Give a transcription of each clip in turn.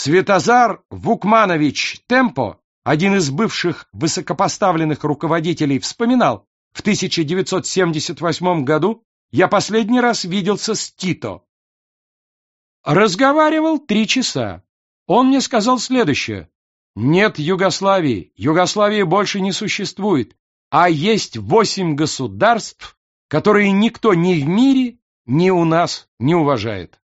Светозар Вукманович Темпо, один из бывших высокопоставленных руководителей, вспоминал, в 1978 году я последний раз виделся с Тито. Разговаривал три часа. Он мне сказал следующее. Нет Югославии, Югославии больше не существует, а есть восемь государств, которые никто ни в мире, ни у нас не уважает.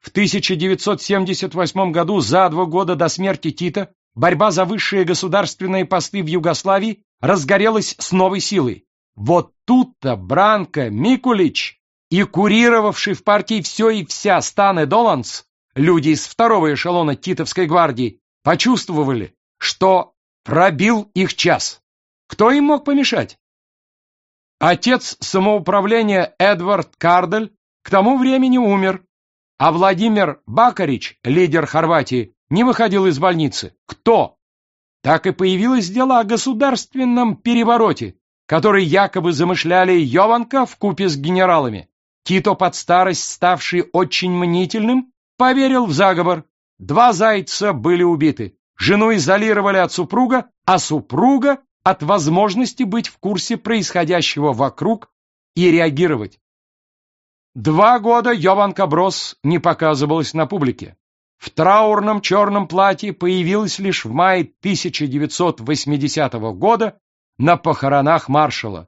В 1978 году, за два года до смерти Тита, борьба за высшие государственные посты в Югославии разгорелась с новой силой. Вот тут-то Бранко Микулич и курировавший в партии все и вся Стан Доланс, люди из второго эшелона Титовской гвардии, почувствовали, что пробил их час. Кто им мог помешать? Отец самоуправления Эдвард Кардель к тому времени умер, а Владимир Бакарич, лидер Хорватии, не выходил из больницы. Кто? Так и появилось дело о государственном перевороте, который якобы замышляли Йованка в купе с генералами. Тито под старость, ставший очень мнительным, поверил в заговор. Два зайца были убиты. Жену изолировали от супруга, а супруга от возможности быть в курсе происходящего вокруг и реагировать. Два года Йованка Брос не показывалась на публике. В траурном черном платье появилась лишь в мае 1980 года на похоронах маршала.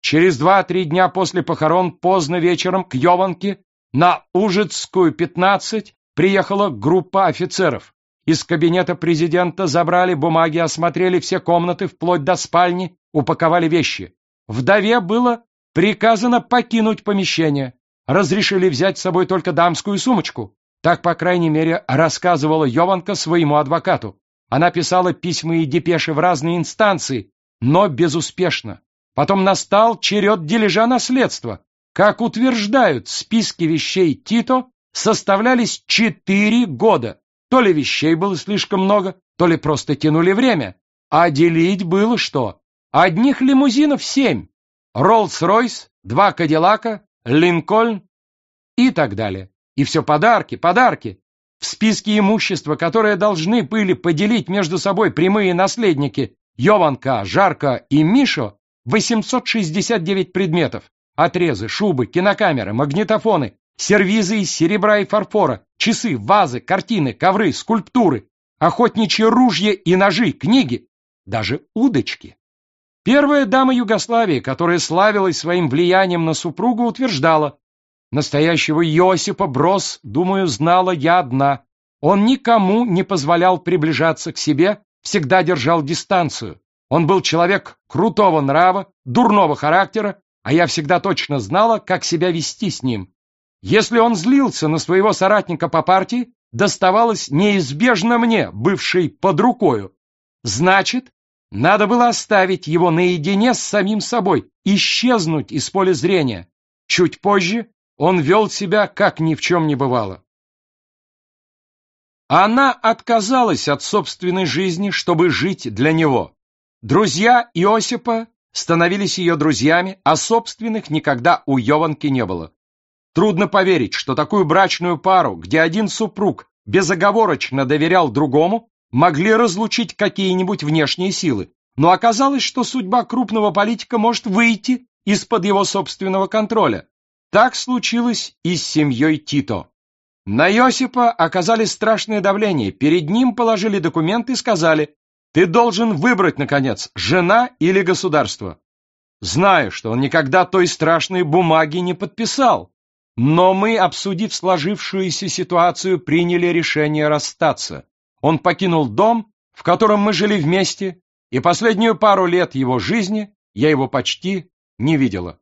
Через два-три дня после похорон поздно вечером к Йованке на Ужицкую, 15, приехала группа офицеров. Из кабинета президента забрали бумаги, осмотрели все комнаты вплоть до спальни, упаковали вещи. Вдове было приказано покинуть помещение разрешили взять с собой только дамскую сумочку. Так, по крайней мере, рассказывала Йованка своему адвокату. Она писала письма и депеши в разные инстанции, но безуспешно. Потом настал черед дележа наследства. Как утверждают списки вещей Тито, составлялись четыре года. То ли вещей было слишком много, то ли просто тянули время. А делить было что? Одних лимузинов семь. Роллс-Ройс, два Кадиллака, Линкольн и так далее. И все подарки, подарки. В списке имущества, которое должны были поделить между собой прямые наследники Йованка, Жарко и Мишо, 869 предметов. Отрезы, шубы, кинокамеры, магнитофоны, сервизы из серебра и фарфора, часы, вазы, картины, ковры, скульптуры, охотничьи ружья и ножи, книги, даже удочки. Первая дама Югославии, которая славилась своим влиянием на супругу, утверждала, «Настоящего Иосипа Брос, думаю, знала я одна. Он никому не позволял приближаться к себе, всегда держал дистанцию. Он был человек крутого нрава, дурного характера, а я всегда точно знала, как себя вести с ним. Если он злился на своего соратника по партии, доставалось неизбежно мне, бывшей под рукою. Значит, надо было оставить его наедине с самим собой, исчезнуть из поля зрения. Чуть позже он вел себя, как ни в чем не бывало. Она отказалась от собственной жизни, чтобы жить для него. Друзья Иосипа становились ее друзьями, а собственных никогда у Йованки не было. Трудно поверить, что такую брачную пару, где один супруг безоговорочно доверял другому, могли разлучить какие-нибудь внешние силы, но оказалось, что судьба крупного политика может выйти из-под его собственного контроля. Так случилось и с семьей Тито. На Йосипа оказали страшное давление, перед ним положили документы и сказали, ты должен выбрать, наконец, жена или государство. Знаю, что он никогда той страшной бумаги не подписал, но мы, обсудив сложившуюся ситуацию, приняли решение расстаться. Он покинул дом, в котором мы жили вместе, и последнюю пару лет его жизни я его почти не видела.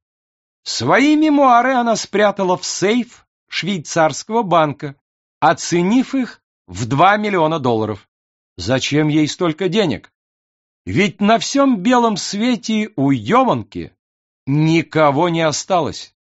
Свои мемуары она спрятала в сейф швейцарского банка, оценив их в 2 миллиона долларов. Зачем ей столько денег? Ведь на всем белом свете у Йованки никого не осталось.